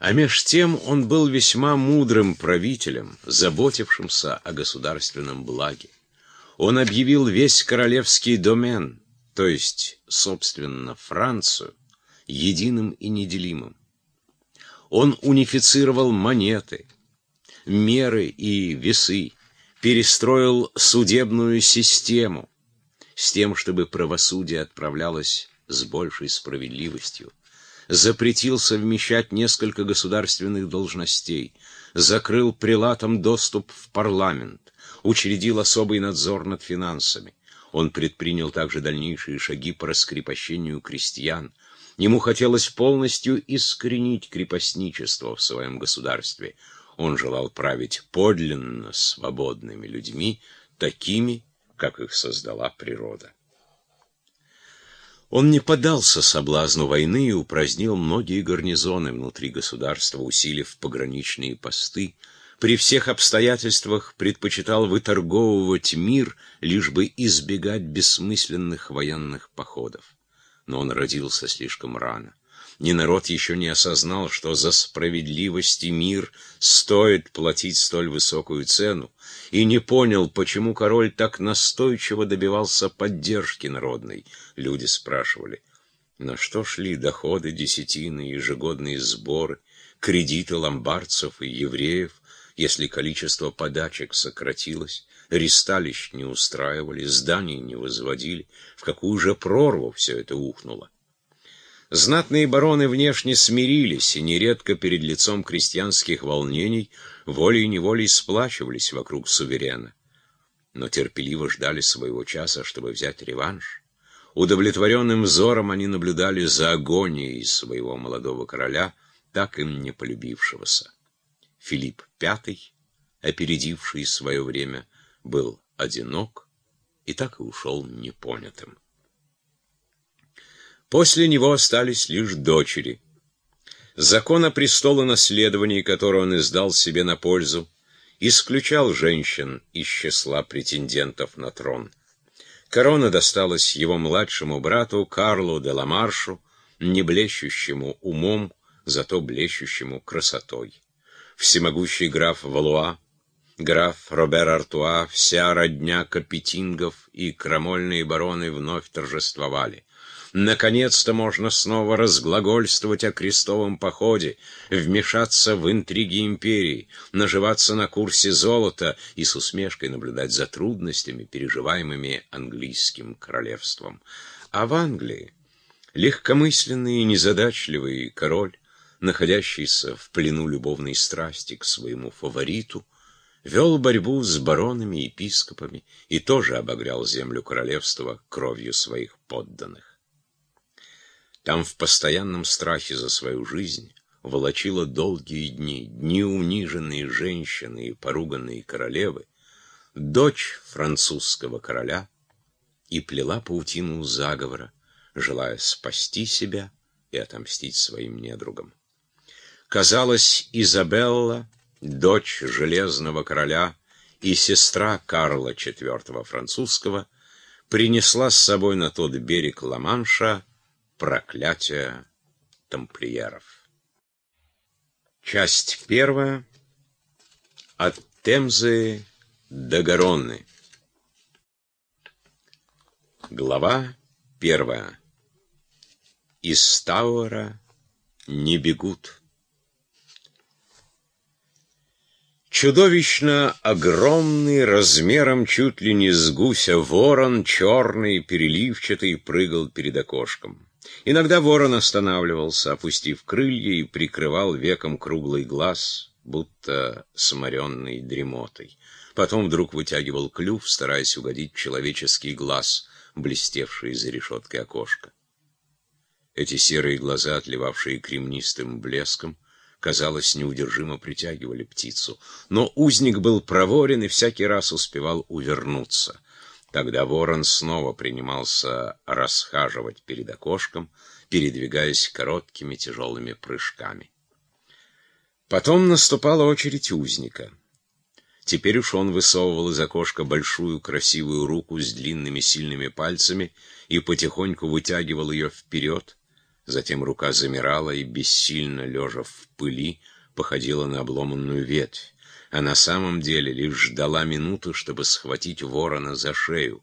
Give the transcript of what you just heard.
А меж тем он был весьма мудрым правителем, заботившимся о государственном благе. Он объявил весь королевский домен, то есть, собственно, Францию, единым и неделимым. Он унифицировал монеты, меры и весы, перестроил судебную систему с тем, чтобы правосудие отправлялось с большей справедливостью запретил совмещать несколько государственных должностей, закрыл прилатам доступ в парламент, учредил особый надзор над финансами. Он предпринял также дальнейшие шаги по раскрепощению крестьян. Ему хотелось полностью искоренить крепостничество в своем государстве. Он желал править подлинно свободными людьми, такими, как их создала природа. Он не поддался соблазну войны и упразднил многие гарнизоны внутри государства, усилив пограничные посты. При всех обстоятельствах предпочитал выторговывать мир, лишь бы избегать бессмысленных военных походов. Но он родился слишком рано. Ни народ еще не осознал, что за справедливость и мир стоит платить столь высокую цену, и не понял, почему король так настойчиво добивался поддержки народной. Люди спрашивали, на что шли доходы, десятины, ежегодные сборы, кредиты ломбардцев и евреев, если количество подачек сократилось, ресталищ не устраивали, зданий не возводили, в какую же прорву все это ухнуло. Знатные бароны внешне смирились и нередко перед лицом крестьянских волнений волей-неволей сплачивались вокруг суверена. Но терпеливо ждали своего часа, чтобы взять реванш. Удовлетворенным взором они наблюдали за агонией своего молодого короля, так им не полюбившегося. Филипп V, опередивший свое время, был одинок и так и ушел непонятым. После него остались лишь дочери. Закон о престолонаследовании, который он издал себе на пользу, исключал женщин из числа претендентов на трон. Корона досталась его младшему брату Карлу де Ламаршу, не блещущему умом, зато блещущему красотой. Всемогущий граф Валуа, граф Робер Артуа, вся родня Капетингов и крамольные бароны вновь торжествовали. Наконец-то можно снова разглагольствовать о крестовом походе, вмешаться в интриги империи, наживаться на курсе золота и с усмешкой наблюдать за трудностями, переживаемыми английским королевством. А в Англии легкомысленный и незадачливый король, находящийся в плену любовной страсти к своему фавориту, вел борьбу с баронами и епископами и тоже обогрял землю королевства кровью своих подданных. Там в постоянном страхе за свою жизнь волочила долгие дни, дни униженные женщины и поруганные королевы, дочь французского короля, и плела паутину заговора, желая спасти себя и отомстить своим недругам. Казалось, Изабелла, дочь Железного короля и сестра Карла IV французского, принесла с собой на тот берег Ла-Манша Проклятие тамплиеров. Часть первая. От Темзы до Гаронны. Глава первая. Из Тауэра не бегут. Чудовищно огромный, размером чуть ли не с гуся ворон, черный, переливчатый, прыгал перед окошком. Иногда ворон останавливался, опустив крылья, и прикрывал веком круглый глаз, будто сморенный дремотой. Потом вдруг вытягивал клюв, стараясь угодить человеческий глаз, блестевший за решеткой окошка. Эти серые глаза, отливавшие кремнистым блеском, казалось, неудержимо притягивали птицу. Но узник был проворен и всякий раз успевал увернуться — Тогда ворон снова принимался расхаживать перед окошком, передвигаясь короткими тяжелыми прыжками. Потом наступала очередь узника. Теперь уж он высовывал из окошка большую красивую руку с длинными сильными пальцами и потихоньку вытягивал ее вперед, Затем рука замирала и, бессильно лежа в пыли, походила на обломанную ветвь, а на самом деле лишь ждала минуту, чтобы схватить ворона за шею.